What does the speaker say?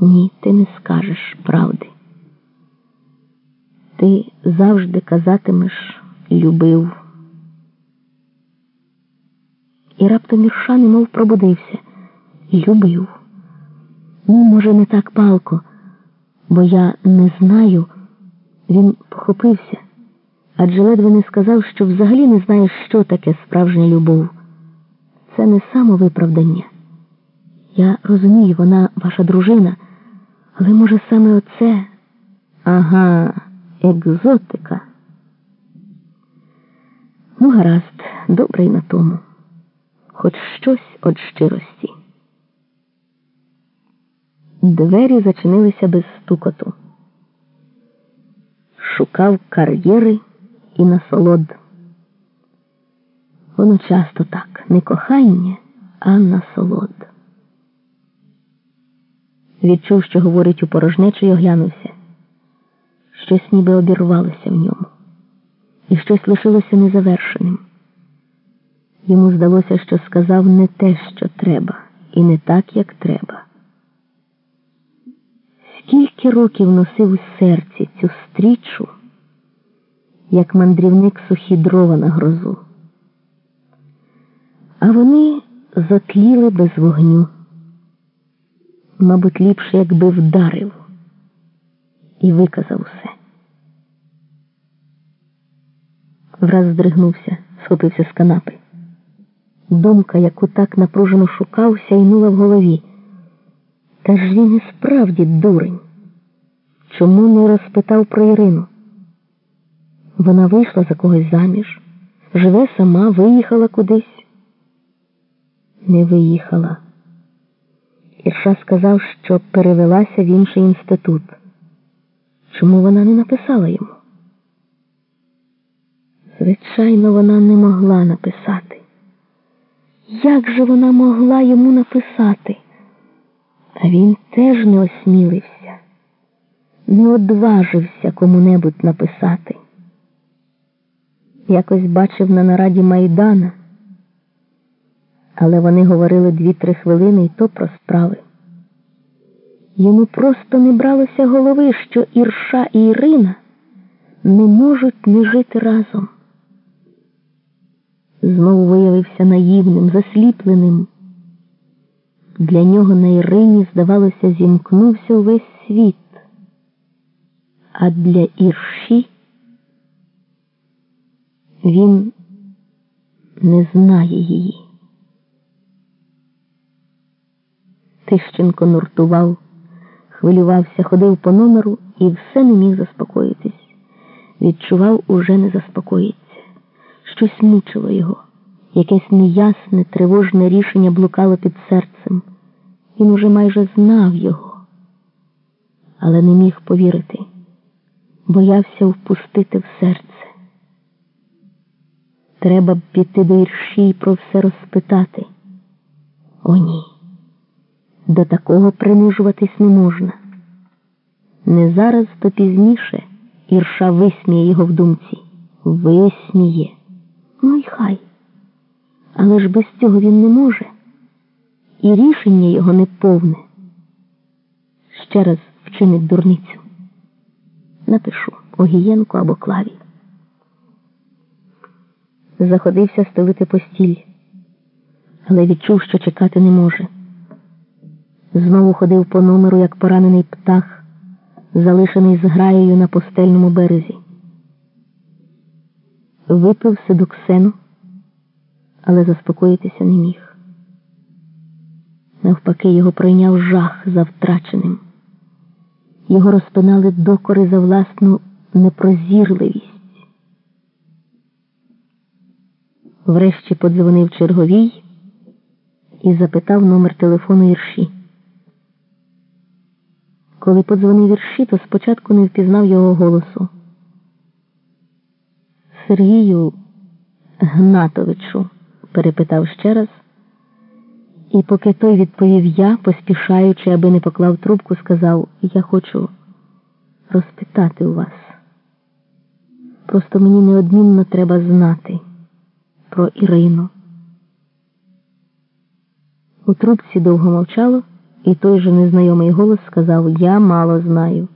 Ні, ти не скажеш правди. Ти завжди казатимеш любив. І раптом Ірша немов пробудився. Любив. Ну, може, не так палко, бо я не знаю. Він похопився, адже ледве не сказав, що взагалі не знає, що таке справжня любов. Це не самовиправдання. Я розумію, вона ваша дружина, але може саме оце ага, екзотика. Ну, гаразд, добре й на тому, хоч щось від щирості. Двері зачинилися без стукоту. Шукав кар'єри і насолод. Воно часто так, не кохання, а насолод. Відчув, що говорить у порожнечу й оглянувся. Щось ніби обірвалося в ньому, і щось лишилося незавершеним. Йому здалося, що сказав не те, що треба, і не так, як треба. Скільки років носив у серці цю стрічу, як мандрівник сухі дрова на грозу, а вони затліли без вогню. Мабуть, ліпше, якби вдарив і виказав усе. Враз здригнувся, схопився з канапи. Думка, яку так напружено шукав, сяйнула в голові. Та ж він і справді дурень. Чому не розпитав про Ірину? Вона вийшла за когось заміж, живе сама, виїхала кудись. Не виїхала. Ірша сказав, що перевелася в інший інститут. Чому вона не написала йому? Звичайно, вона не могла написати. Як же вона могла йому написати? А він теж не осмілився, не одважився кому-небудь написати. Якось бачив на нараді Майдана, але вони говорили дві-три хвилини і то про справи. Йому просто не бралося голови, що Ірша і Ірина не можуть не жити разом. Знову виявився наївним, засліпленим. Для нього на Ірині, здавалося, зімкнувся увесь світ, а для Ірші він не знає її. Тищенко нуртував, хвилювався, ходив по номеру і все не міг заспокоїтись. Відчував, уже не заспокоїться. Щось мучило його, якесь неясне, тривожне рішення блукало під серцем. Він уже майже знав його, але не міг повірити, боявся впустити в серце. Треба б піти до Ірші і про все розпитати. О, ні. До такого принижуватись не можна. Не зараз, то пізніше Ірша висміє його в думці. Висміє. Ну й хай. Але ж без цього він не може. І рішення його не повне. Ще раз вчинить дурницю. Напишу Огієнку або Клаві. Заходився стелити постіль, але відчув, що чекати не може. Знову ходив по номеру, як поранений птах, залишений зграєю на постельному березі. Випив седоксену, але заспокоїтися не міг. Навпаки, його пройняв жах за втраченим. Його розпинали докори за власну непрозірливість. Врешті подзвонив черговій і запитав номер телефону Ірші. Коли подзвонив Ірші, то спочатку не впізнав його голосу. Сергію Гнатовичу, перепитав ще раз, і поки той відповів я, поспішаючи, аби не поклав трубку, сказав: Я хочу розпитати у вас. Просто мені неодмінно треба знати про Ірину. У трубці довго мовчало, І той же незнайомий голос сказав Я мало знаю.